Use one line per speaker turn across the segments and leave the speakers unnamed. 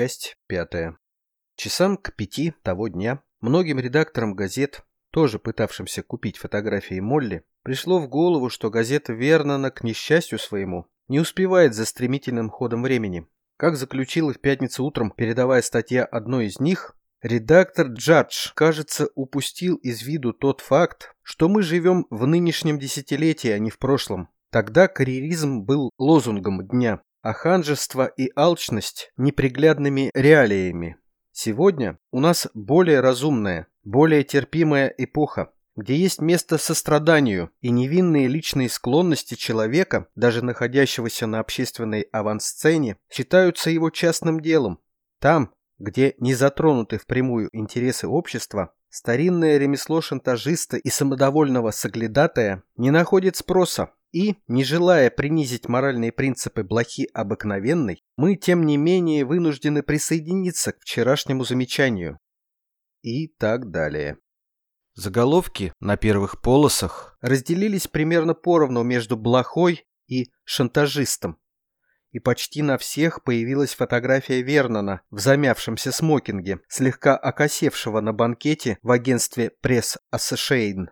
Часть пятая. Часам к пяти того дня многим редакторам газет, тоже пытавшимся купить фотографии Молли, пришло в голову, что газета Вернона, к несчастью своему, не успевает за стремительным ходом времени. Как заключила в пятницу утром передовая статья одной из них, редактор Джадж, кажется, упустил из виду тот факт, что мы живем в нынешнем десятилетии, а не в прошлом. Тогда карьеризм был лозунгом дня, а ханжество и алчность неприглядными реалиями. Сегодня у нас более разумная, более терпимая эпоха, где есть место состраданию и невинные личные склонности человека, даже находящегося на общественной авансцене, считаются его частным делом. Там, где не затронуты впрямую интересы общества, старинное ремесло шантажиста и самодовольного соглядатая не находит спроса, и, не желая принизить моральные принципы блохи обыкновенной, мы, тем не менее, вынуждены присоединиться к вчерашнему замечанию. И так далее. Заголовки на первых полосах разделились примерно поровну между блохой и шантажистом. И почти на всех появилась фотография Вернона в замявшемся смокинге, слегка окосевшего на банкете в агентстве Press Association.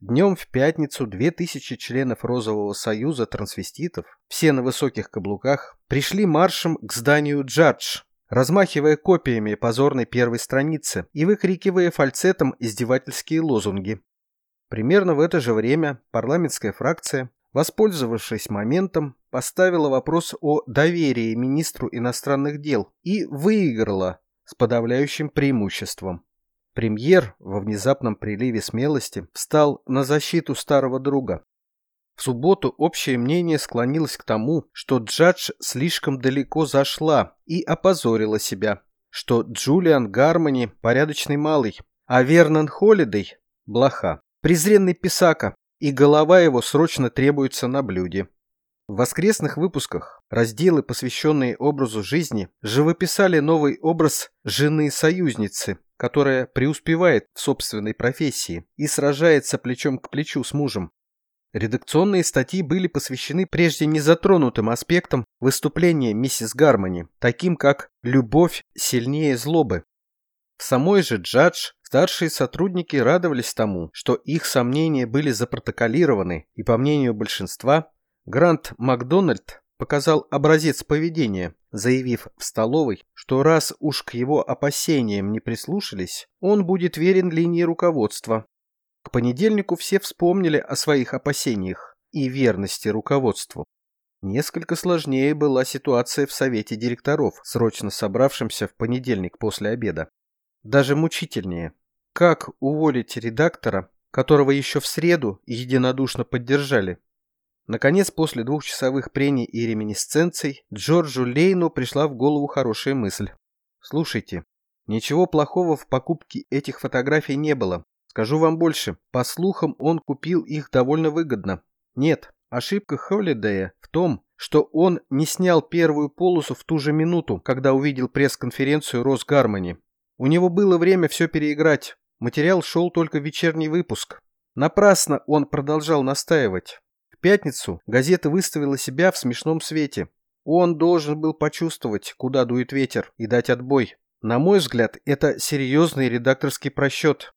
Днем в пятницу две тысячи членов Розового союза трансвеститов, все на высоких каблуках, пришли маршем к зданию «Джадж», размахивая копиями позорной первой страницы и выкрикивая фальцетом издевательские лозунги. Примерно в это же время парламентская фракция, воспользовавшись моментом, поставила вопрос о доверии министру иностранных дел и выиграла с подавляющим преимуществом. Премьер во внезапном приливе смелости встал на защиту старого друга. В субботу общее мнение склонилось к тому, что Джадж слишком далеко зашла и опозорила себя, что Джулиан Гармони – порядочный малый, а Вернон Холидей – блоха, презренный писака, и голова его срочно требуется на блюде. В воскресных выпусках разделы, посвященные образу жизни, живописали новый образ жены-союзницы, которая преуспевает в собственной профессии и сражается плечом к плечу с мужем. Редакционные статьи были посвящены прежде незатронутым аспектам выступления миссис Гармони, таким как «любовь сильнее злобы». В самой же Джадж старшие сотрудники радовались тому, что их сомнения были запротоколированы, и, по мнению большинства, Грант Макдональд показал образец поведения, заявив в столовой, что раз уж к его опасениям не прислушались, он будет верен линии руководства. К понедельнику все вспомнили о своих опасениях и верности руководству. Несколько сложнее была ситуация в совете директоров, срочно собравшемся в понедельник после обеда. Даже мучительнее. Как уволить редактора, которого еще в среду единодушно поддержали, Наконец, после двухчасовых прений и реминисценций, Джорджу Лейну пришла в голову хорошая мысль. «Слушайте, ничего плохого в покупке этих фотографий не было. Скажу вам больше, по слухам, он купил их довольно выгодно. Нет, ошибка Холидея в том, что он не снял первую полосу в ту же минуту, когда увидел пресс-конференцию Росгармони. У него было время все переиграть. Материал шел только в вечерний выпуск. Напрасно он продолжал настаивать пятницу газета выставила себя в смешном свете. Он должен был почувствовать, куда дует ветер, и дать отбой. На мой взгляд, это серьезный редакторский просчет.